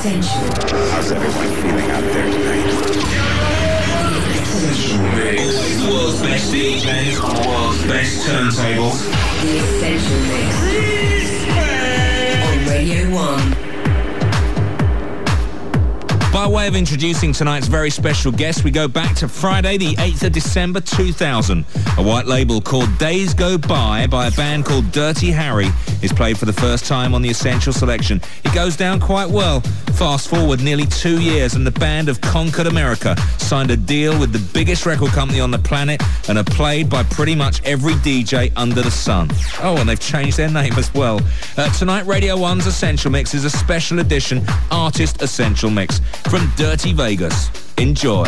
Essential. How's everyone feeling out there tonight? Essential Mix. The world's best DJs on the world's best turntables. The Essential Mix. On Radio 1. By way of introducing tonight's very special guest, we go back to Friday, the 8th of December 2000. A white label called Days Go By by a band called Dirty Harry is played for the first time on the Essential Selection. It goes down quite well. Fast forward nearly two years and the band have conquered America, signed a deal with the biggest record company on the planet and are played by pretty much every DJ under the sun. Oh, and they've changed their name as well. Uh, tonight, Radio 1's Essential Mix is a special edition Artist Essential Mix from Dirty Vegas. Enjoy.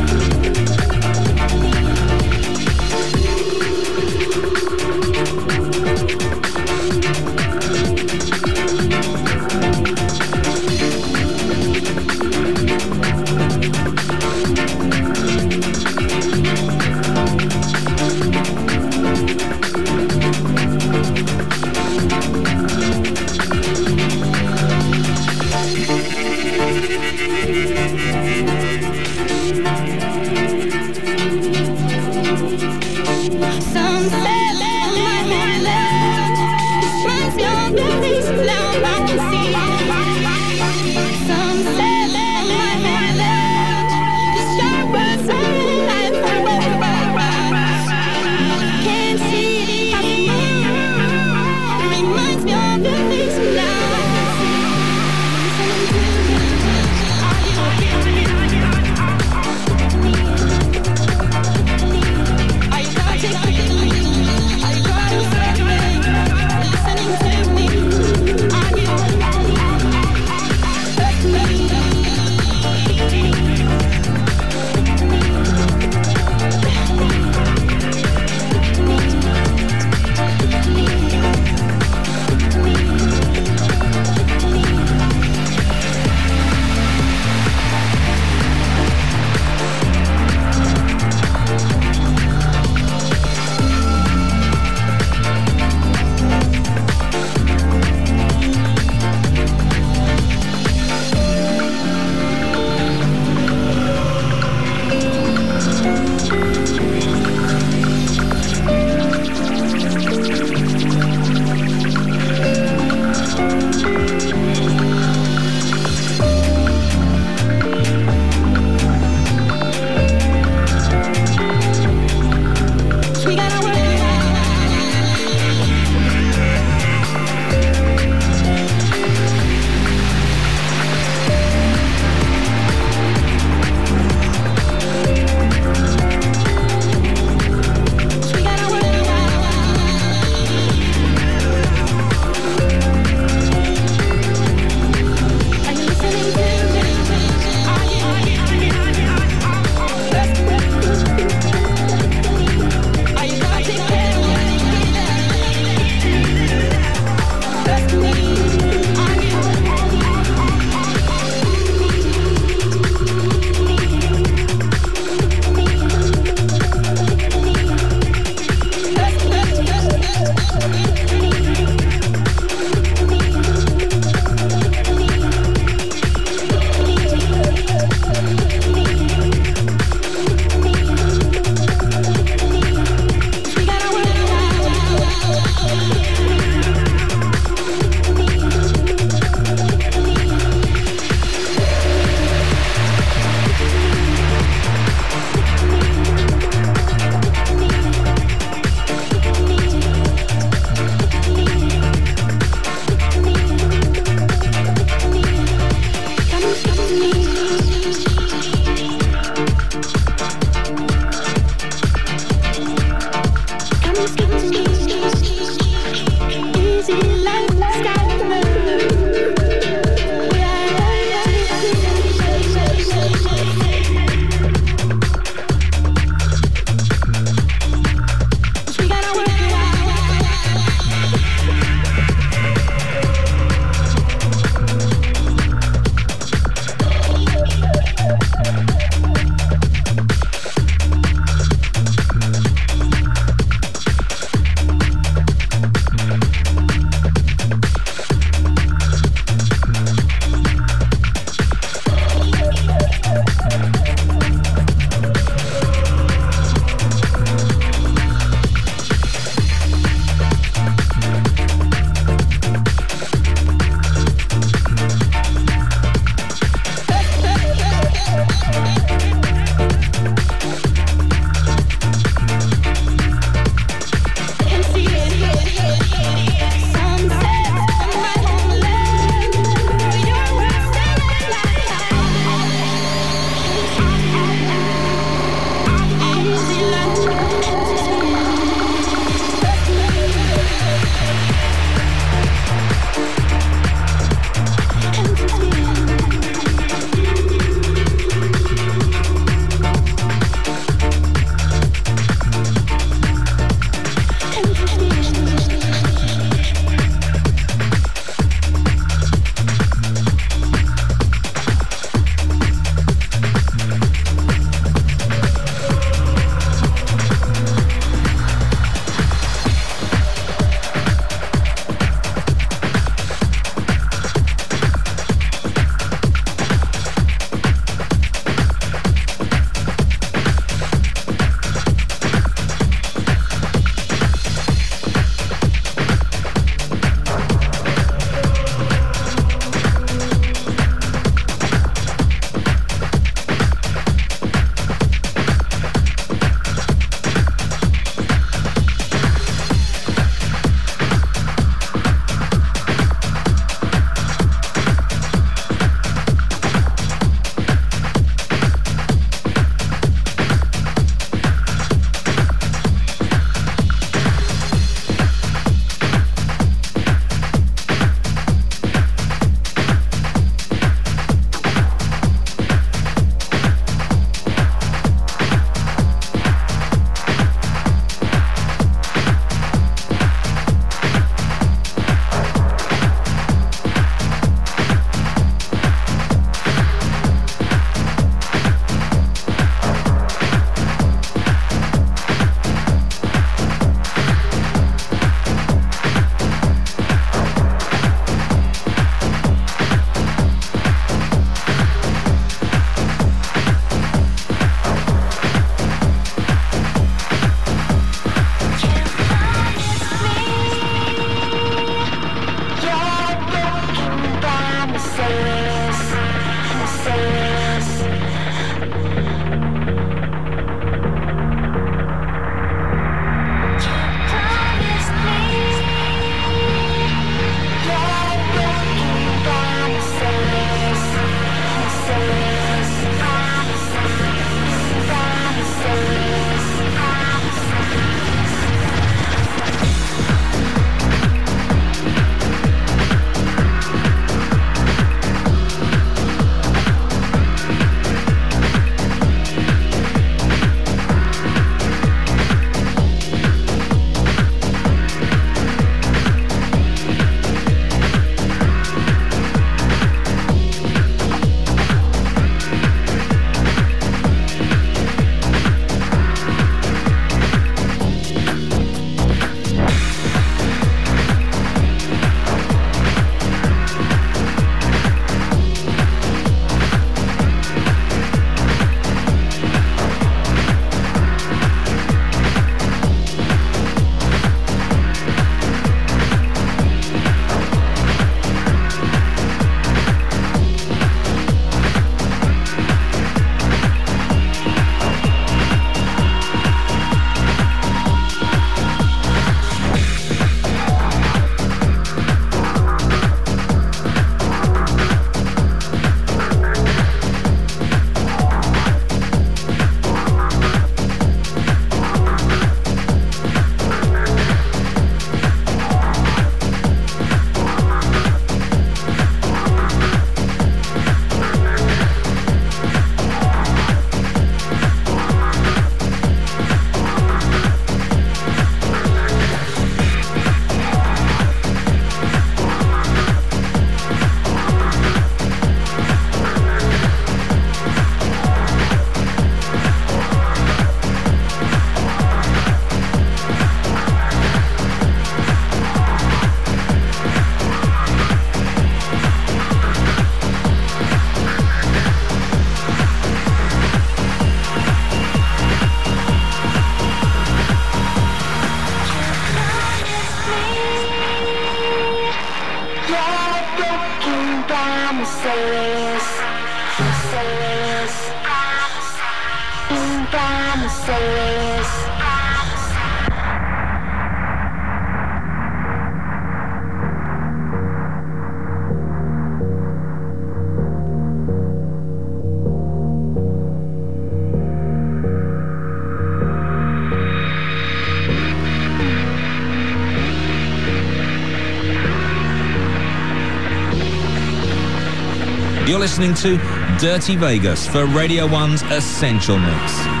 Listening to Dirty Vegas for Radio 1's Essential Mix.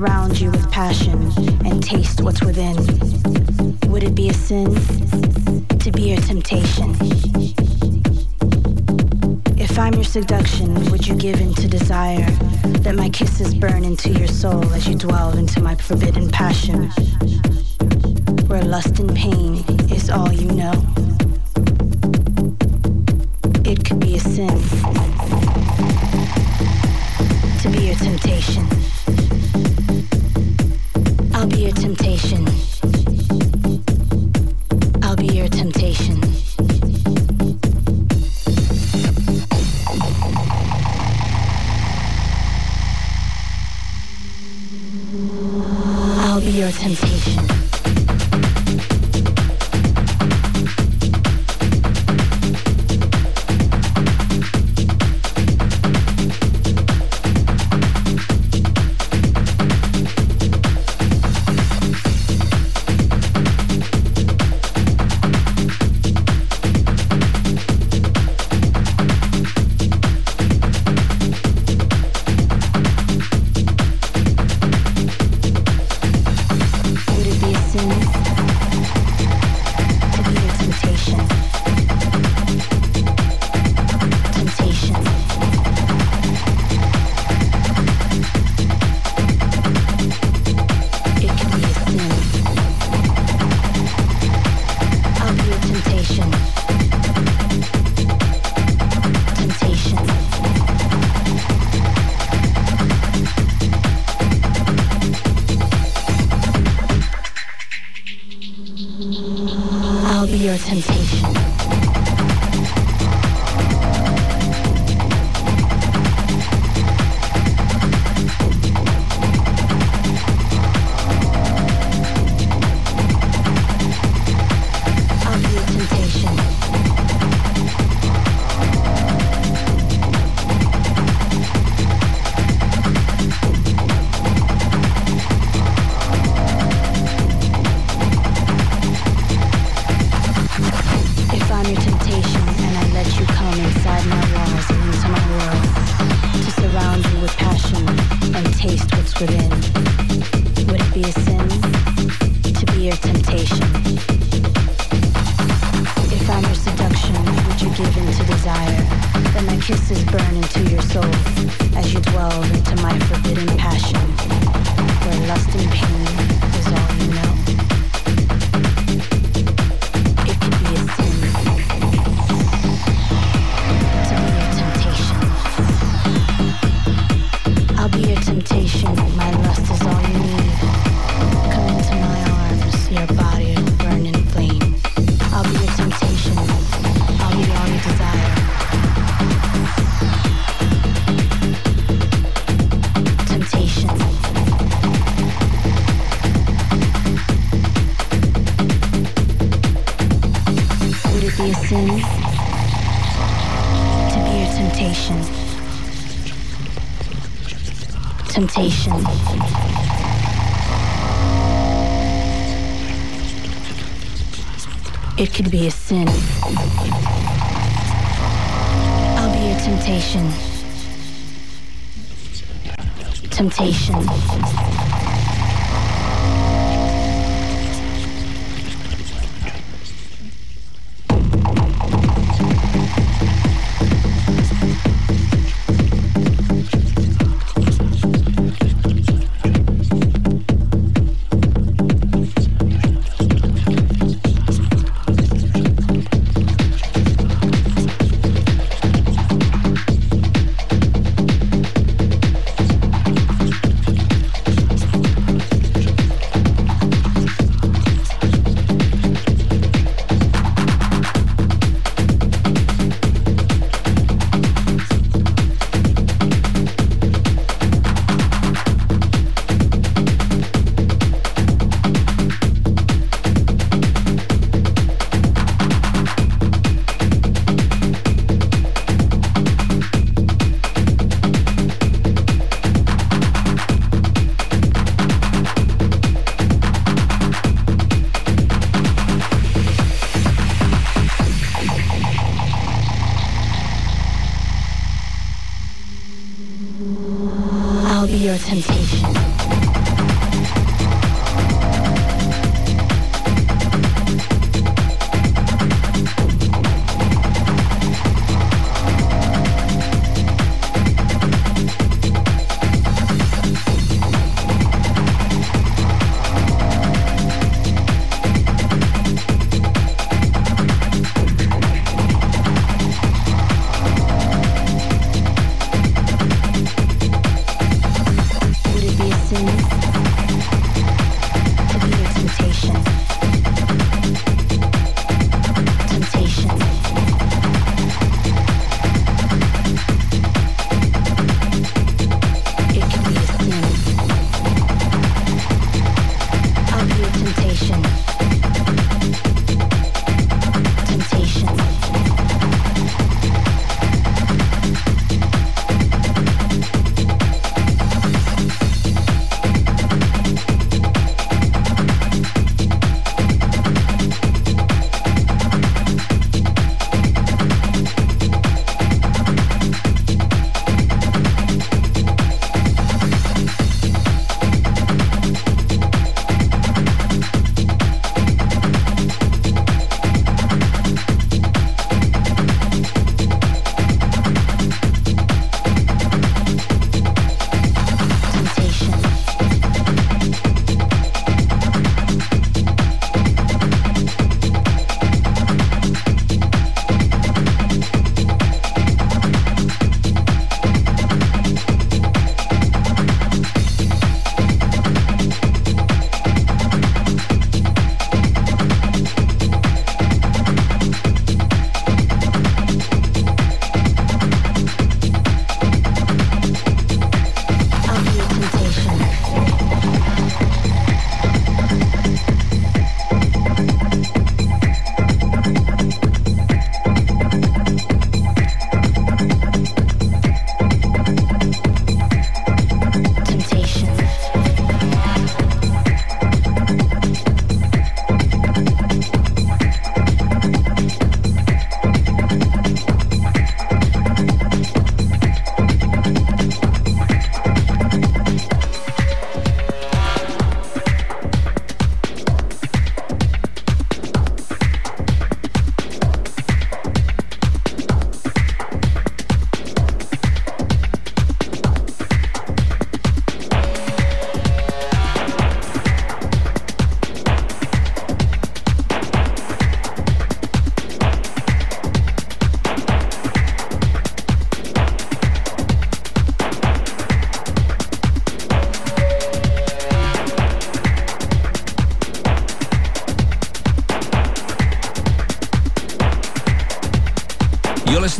Surround you with passion and taste what's within, would it be a sin to be your temptation? If I'm your seduction, would you give in to desire that my kisses burn into your soul as you dwell into my forbidden passion? Where lust and pain is all you know. It could be a sin to be your temptation. I'll be your temptation. Temptation.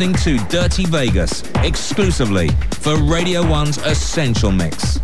Listening to Dirty Vegas exclusively for Radio 1's Essential Mix.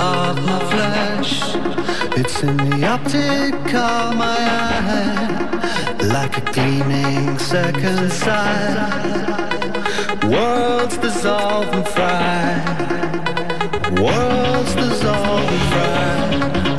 Of my flesh. It's in the optic of my eye. Like a gleaming second sight. Worlds dissolve and fry. Worlds dissolve and fry.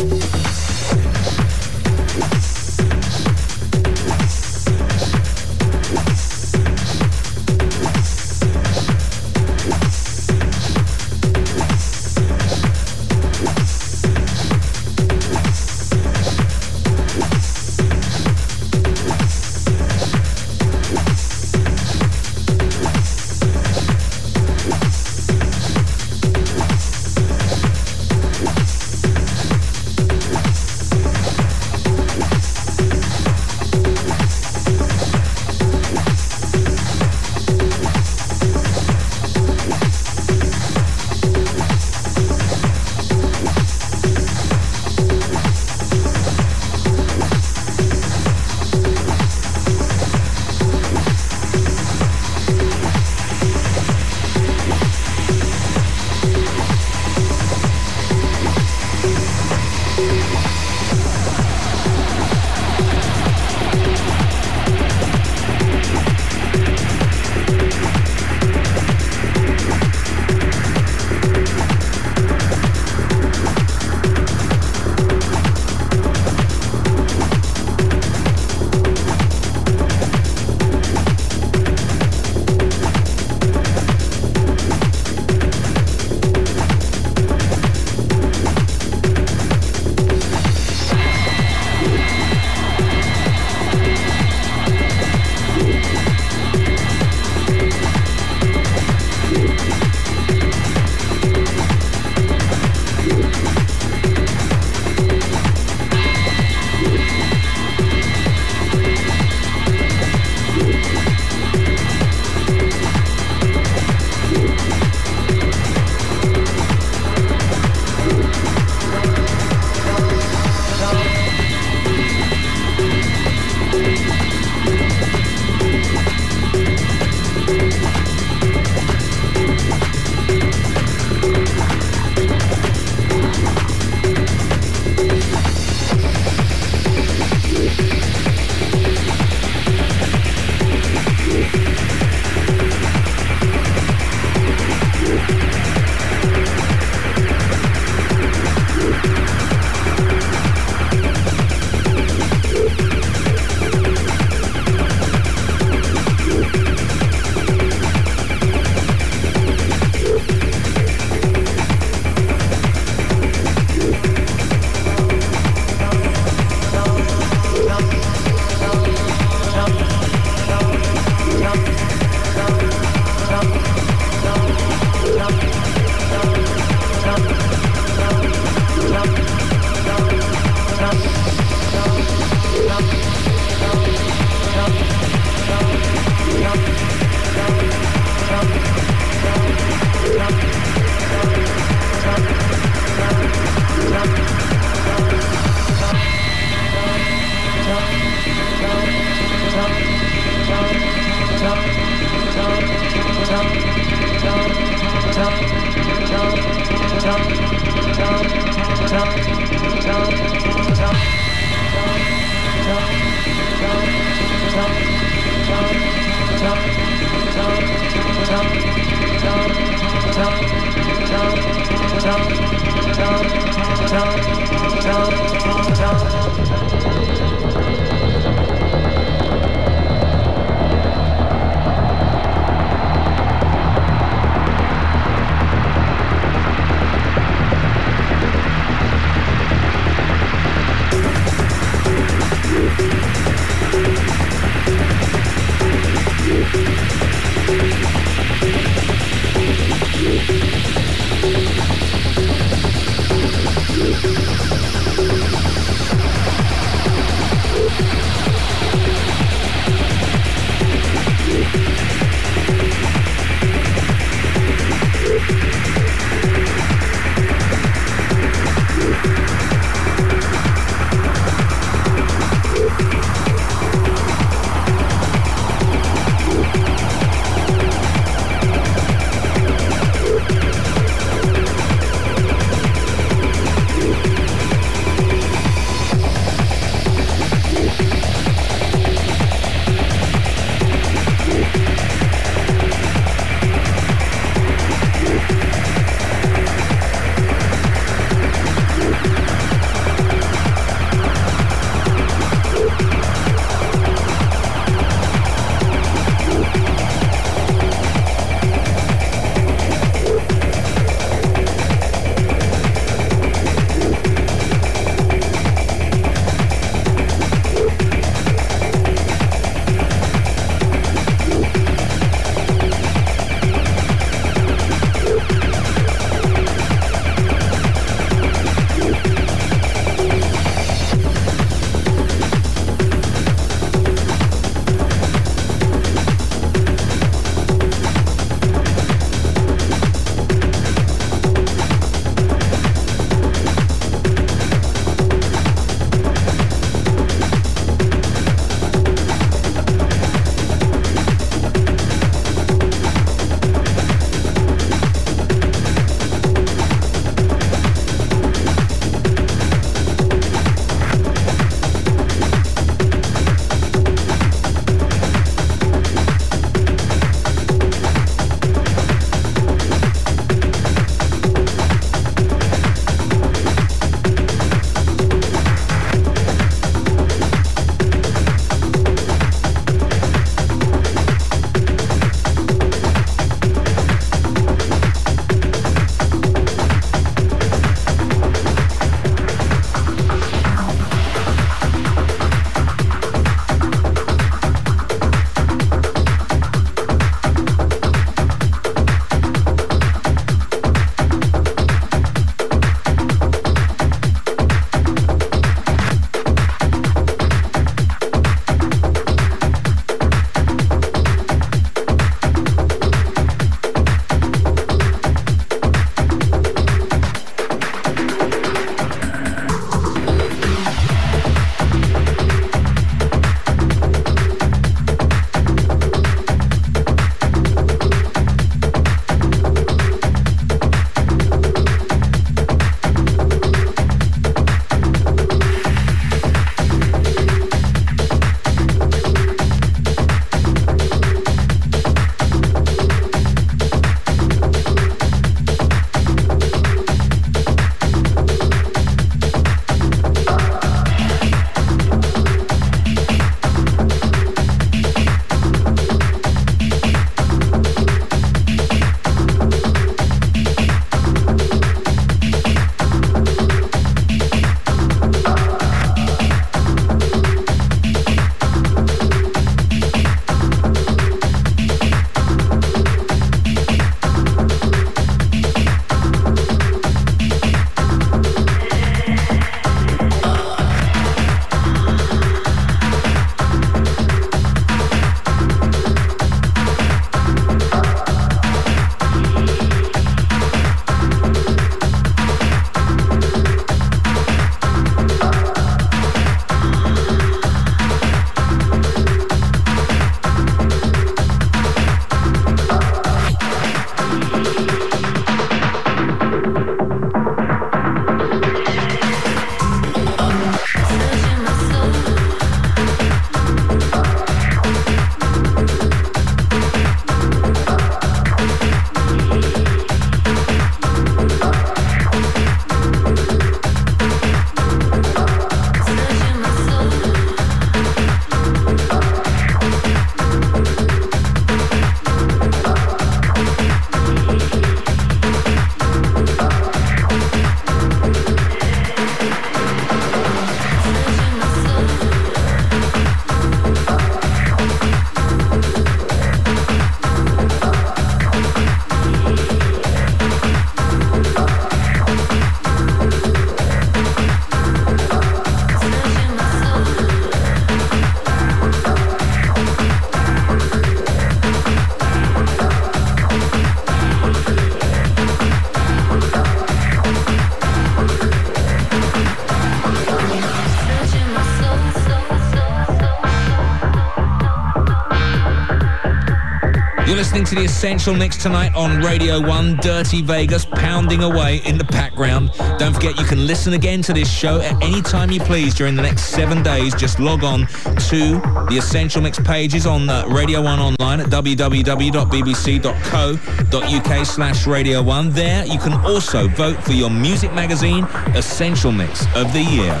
Listening to the Essential Mix tonight on Radio 1, Dirty Vegas pounding away in the background. Don't forget you can listen again to this show at any time you please during the next seven days. Just log on to the Essential Mix pages on uh, Radio 1 online at www.bbc.co.uk slash Radio 1. There you can also vote for your music magazine Essential Mix of the Year.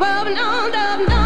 Well, no, no, no,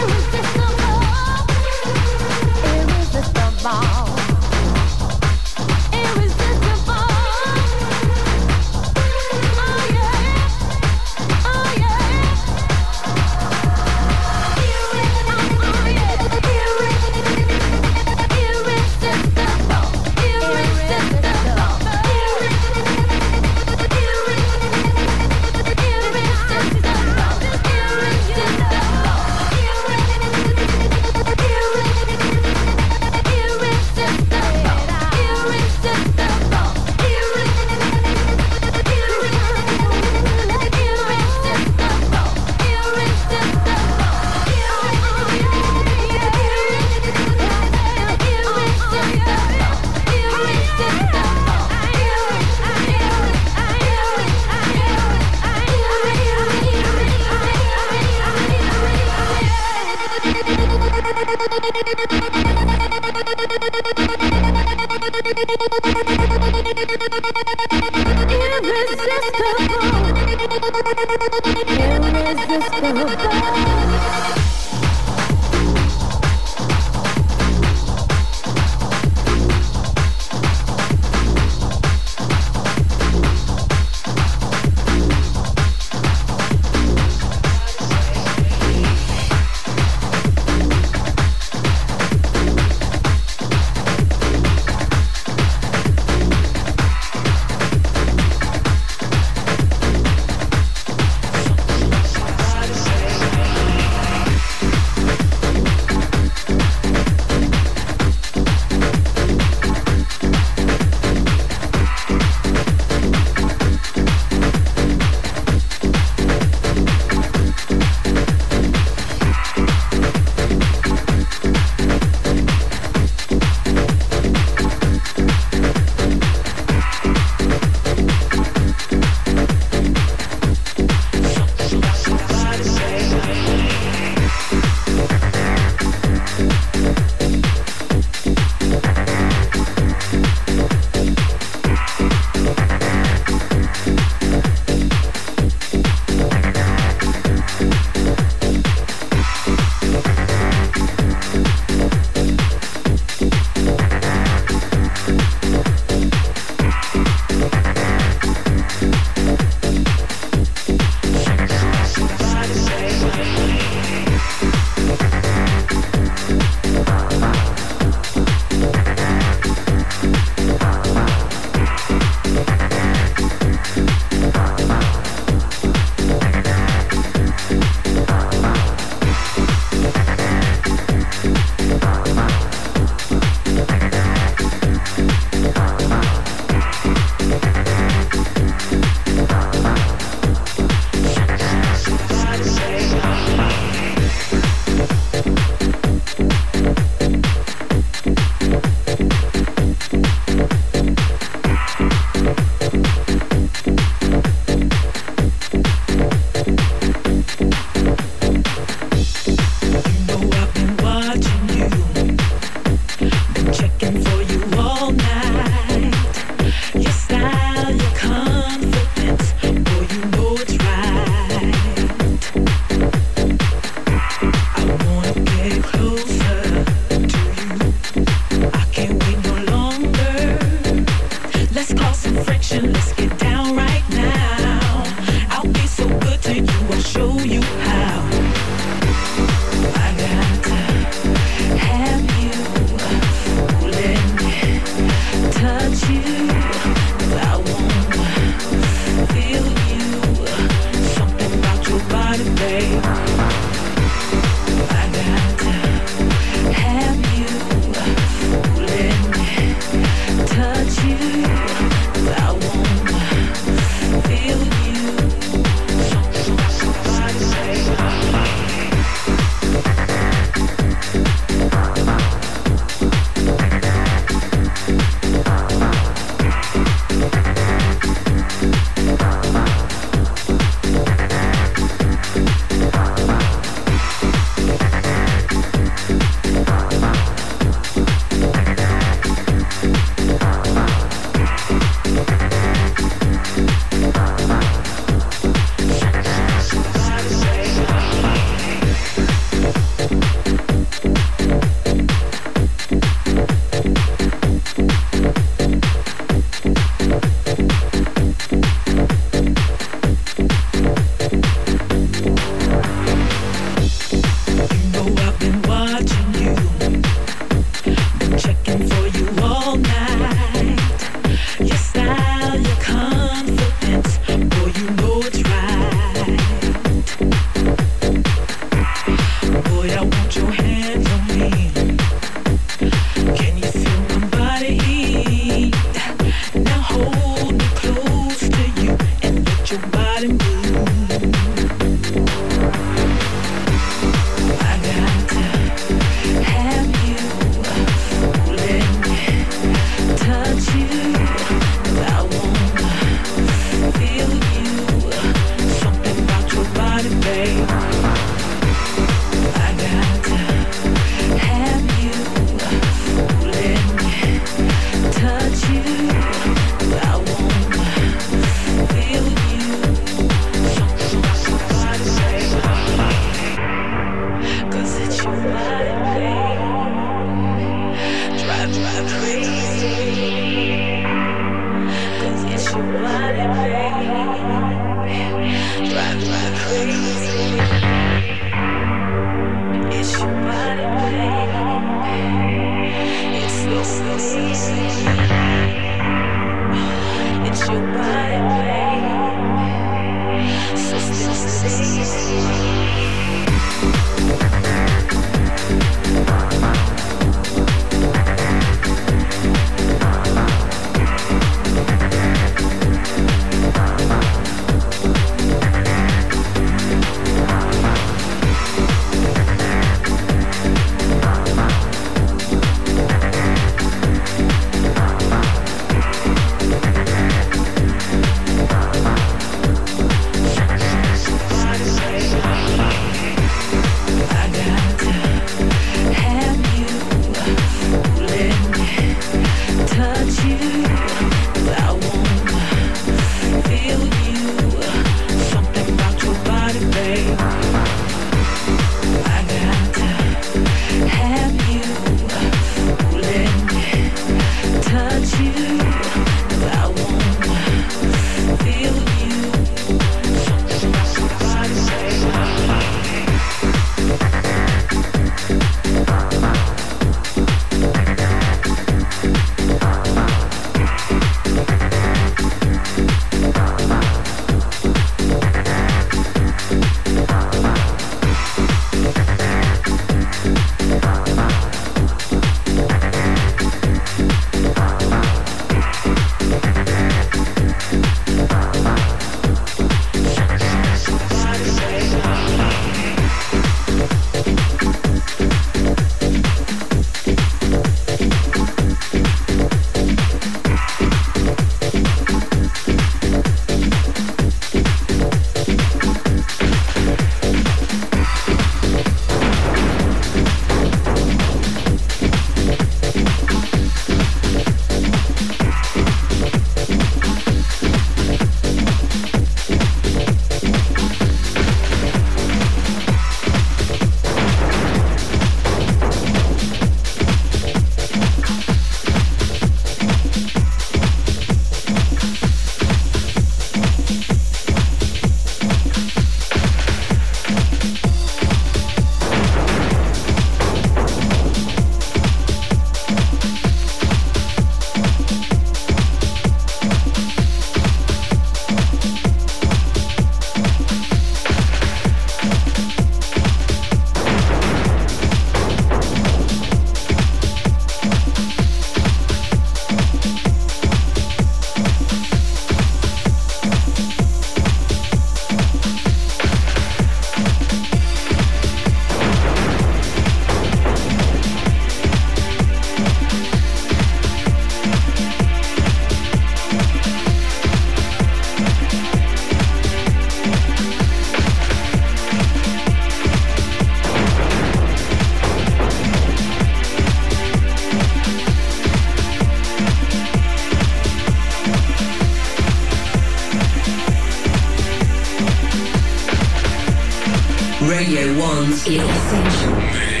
Radio 1's Essential.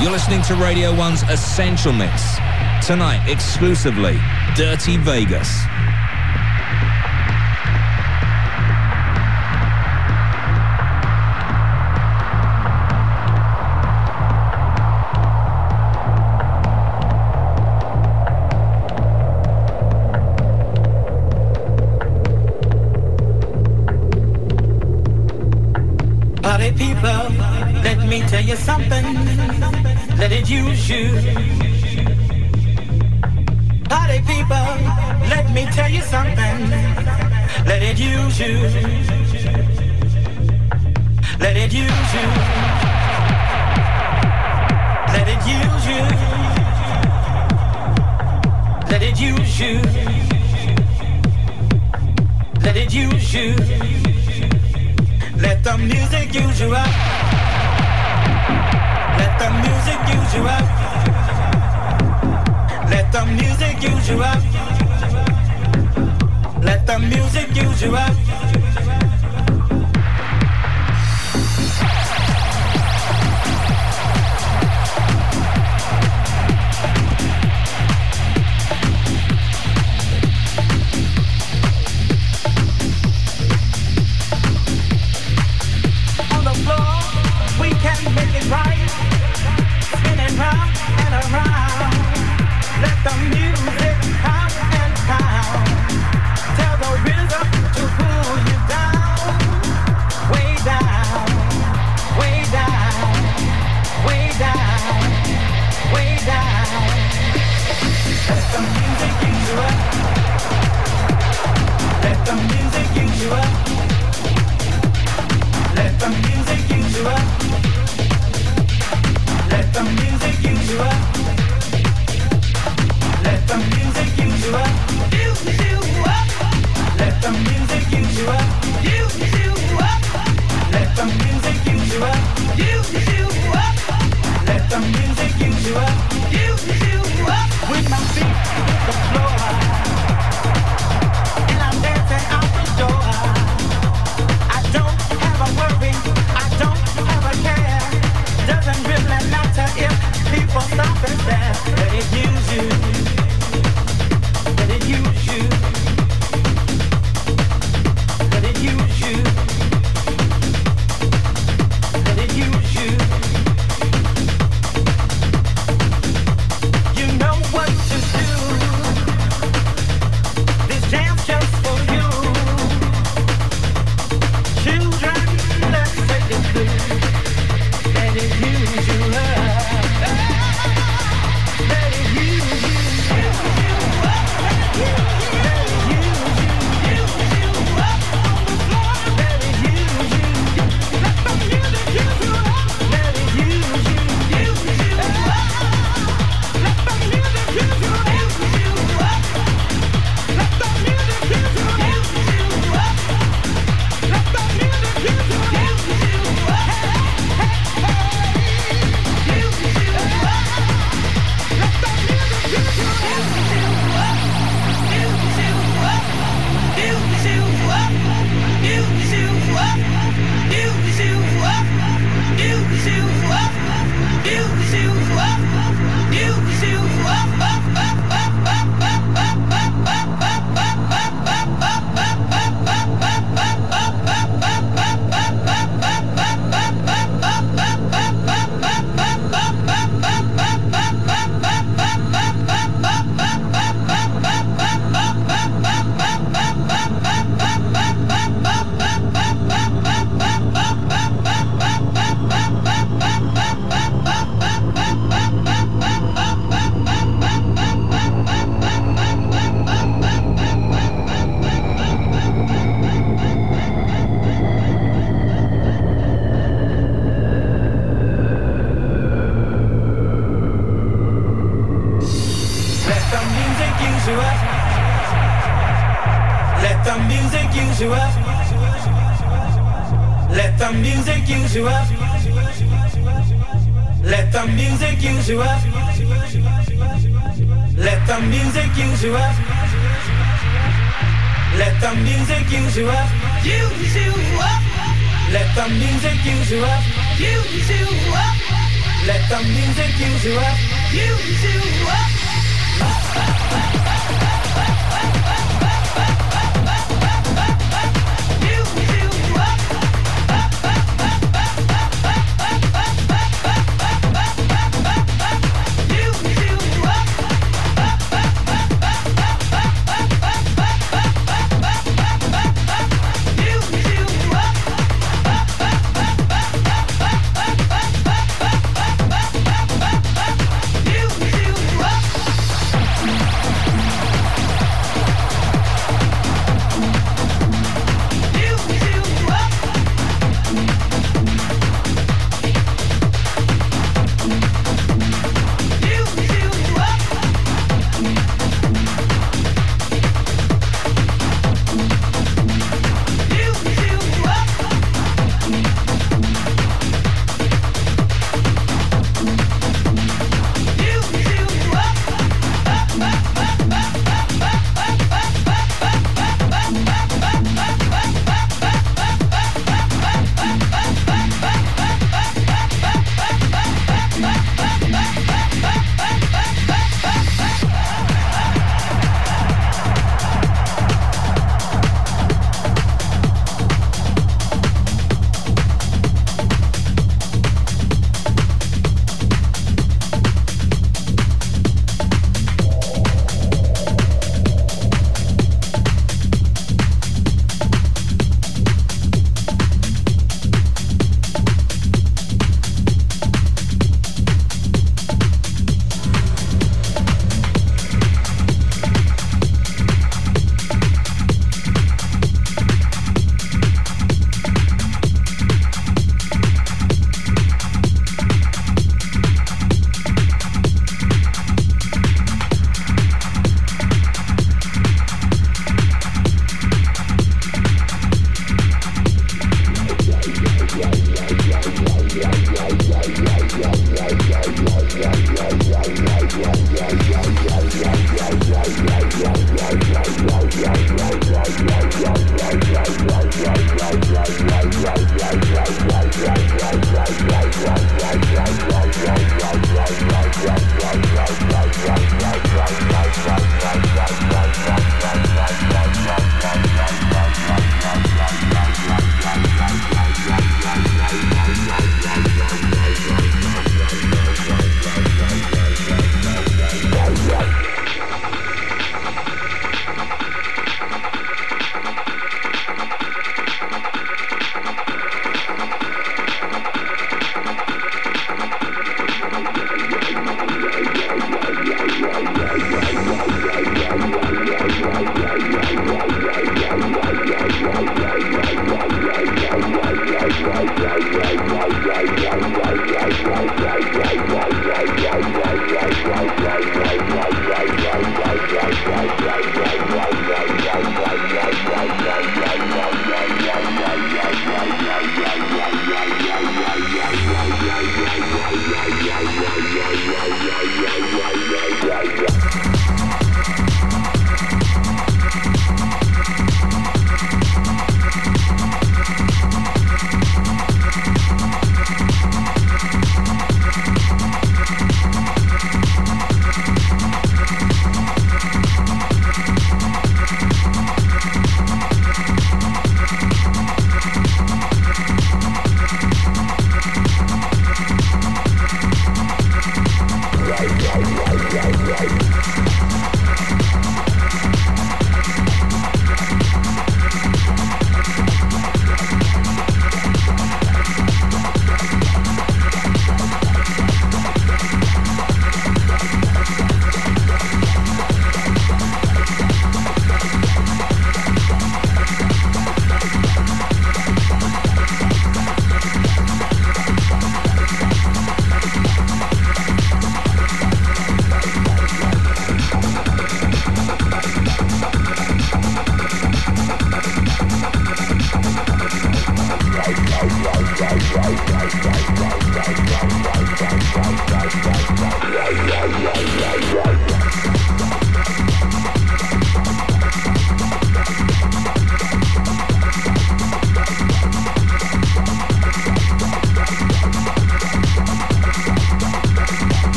You're listening to Radio 1's Essential Mix. Tonight, exclusively Dirty Vegas. Let it use you. Let it use you. Let it use you. Let it use you. Let the music use you up. Let the music use you up. Let the music use you up. Let the music use you up.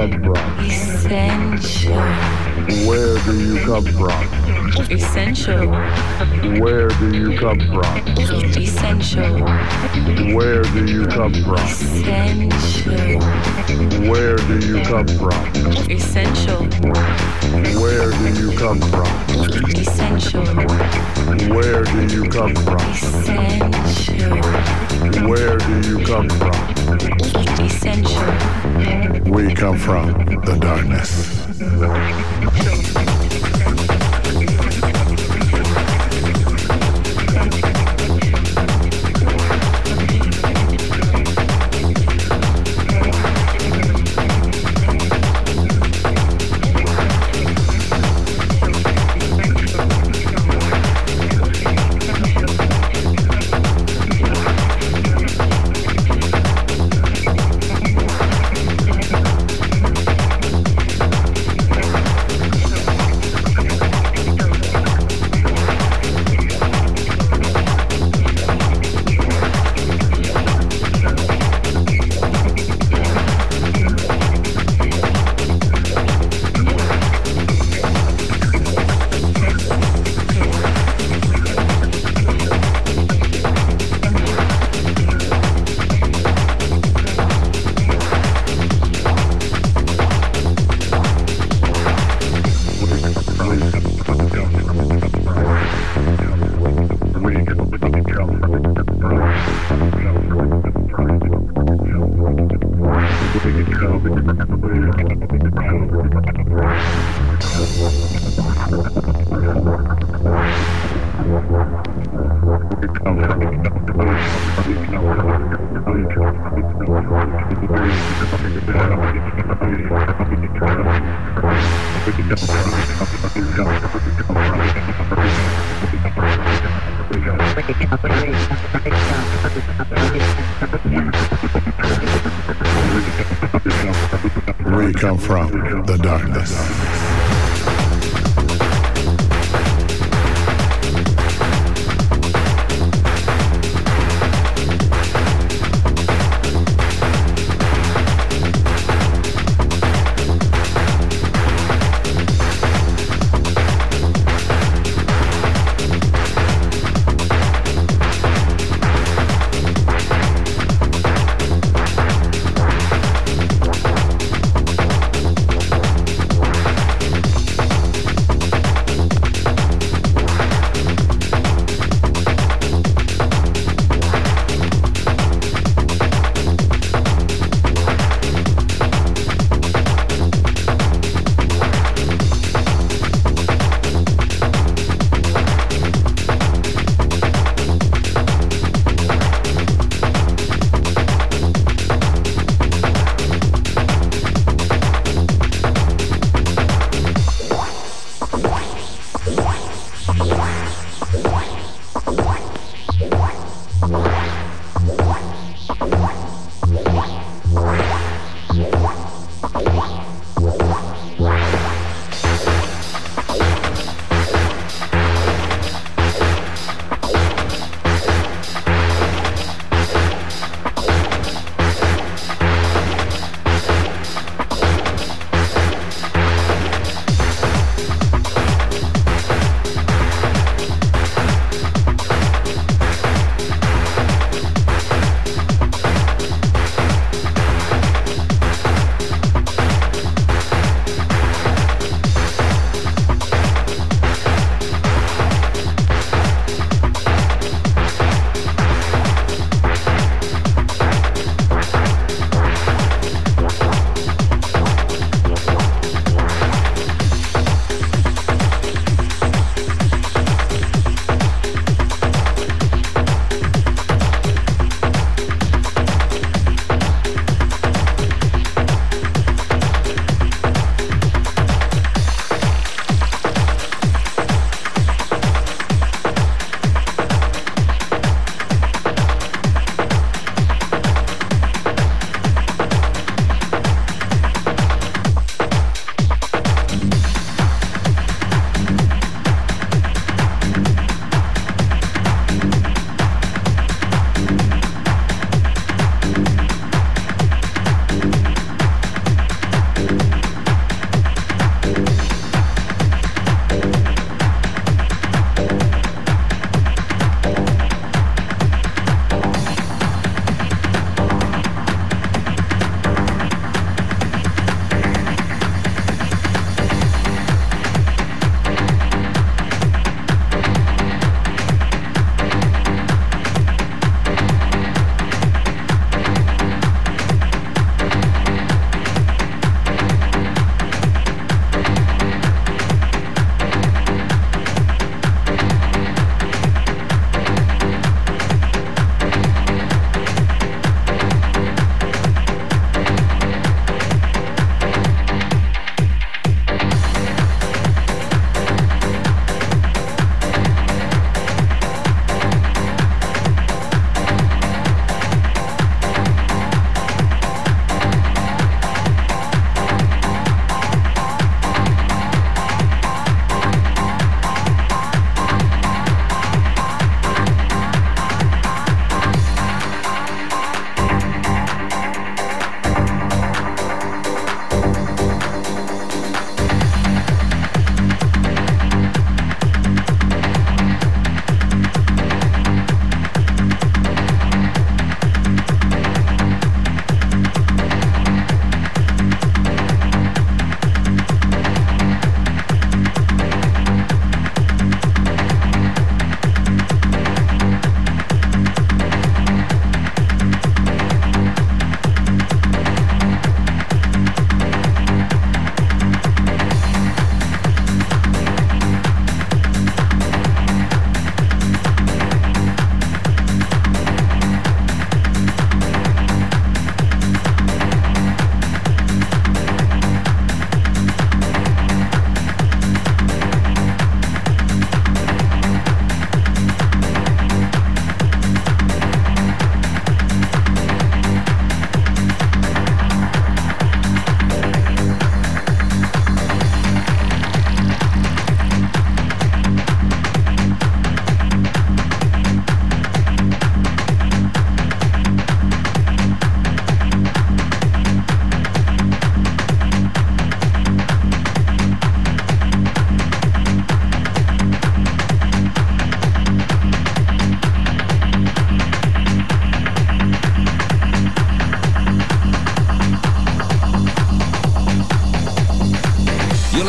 Come from? Essential. Where do you come from? Essential. Where do you come from? Essential. Where do you come from? Essential. Where do you come from? Essential. Where do you come from? Essential. Where do you come from? Essential. Where do you come from? Essential. We come from the darkness. From the darkness.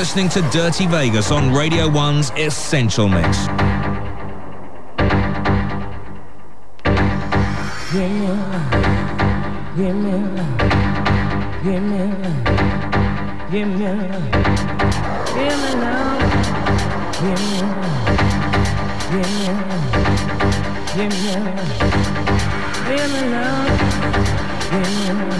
Listening to Dirty Vegas on Radio 1's Essential Mix. Give me love, give me love, give me love,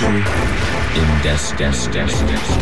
Essential. In destiny.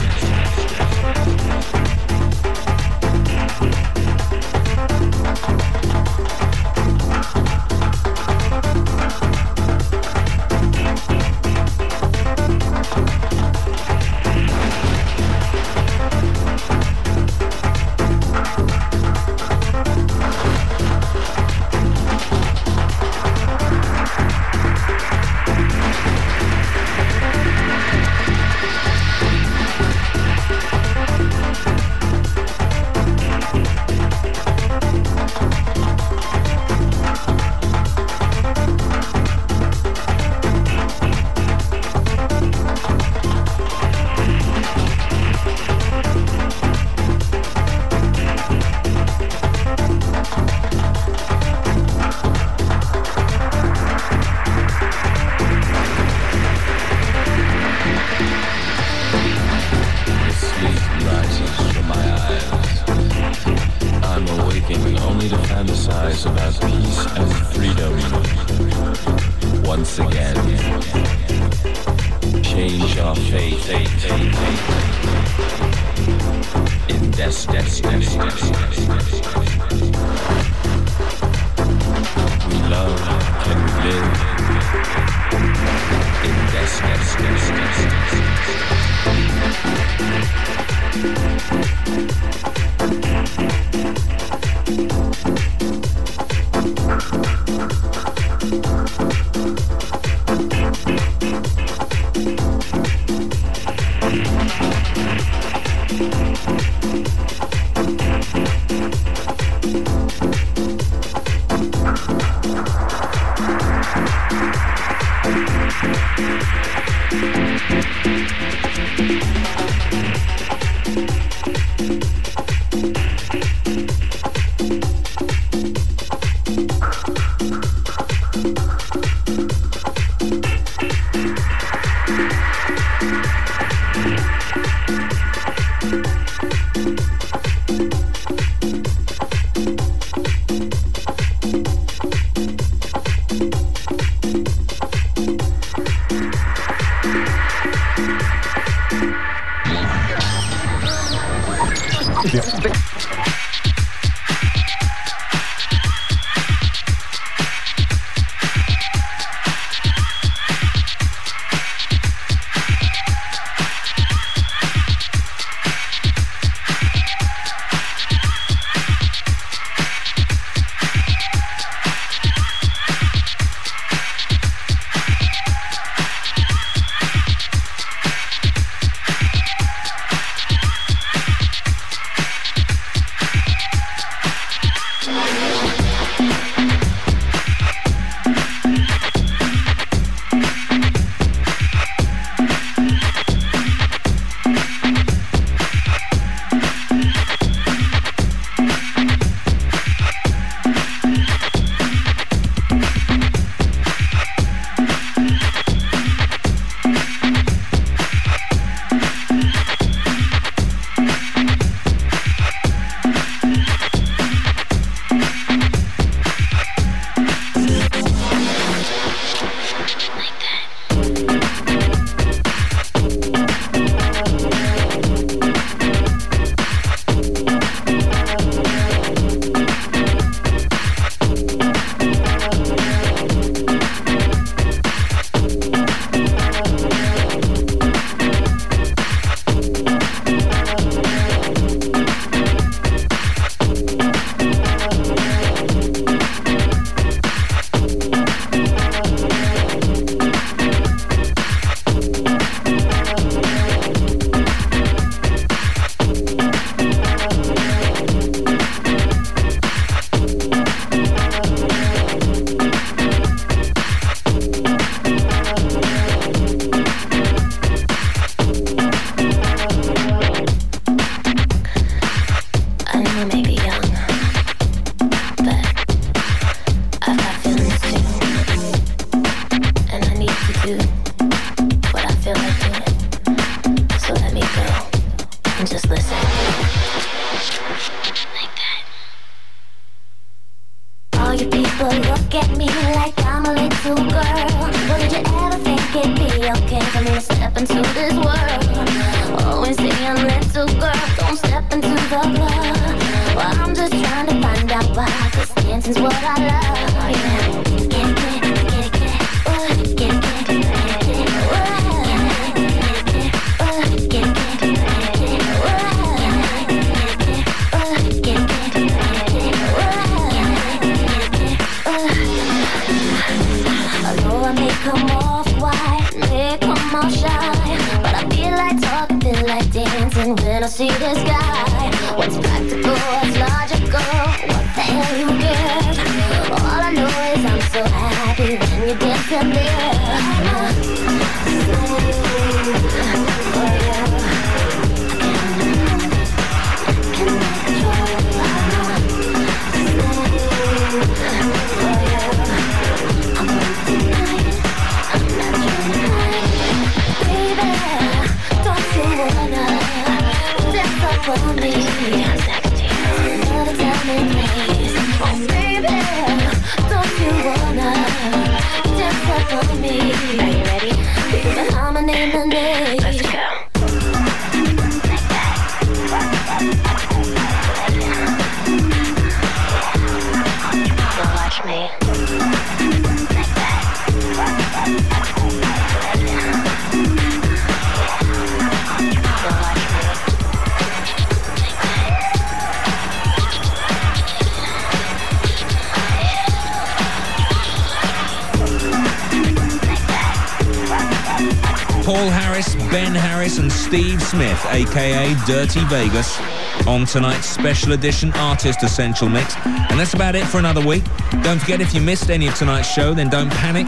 Dirty Vegas, on tonight's special edition Artist Essential Mix. And that's about it for another week. Don't forget, if you missed any of tonight's show, then don't panic.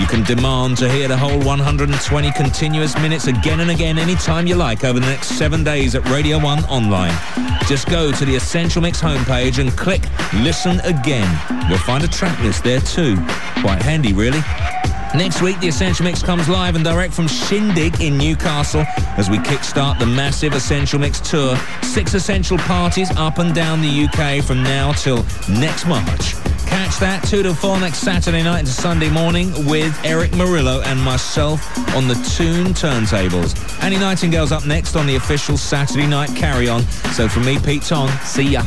You can demand to hear the whole 120 continuous minutes again and again anytime you like over the next seven days at Radio 1 online. Just go to the Essential Mix homepage and click Listen Again. You'll find a track list there too. Quite handy, really. Next week, the Essential Mix comes live and direct from Shindig in Newcastle as we kickstart the massive Essential Mix tour. Six essential parties up and down the UK from now till next March. Catch that 2 to 4 next Saturday night into Sunday morning with Erick Morillo and myself on the Tune turntables. Annie Nightingale's up next on the official Saturday night carry-on. So from me, Pete Tong, see ya.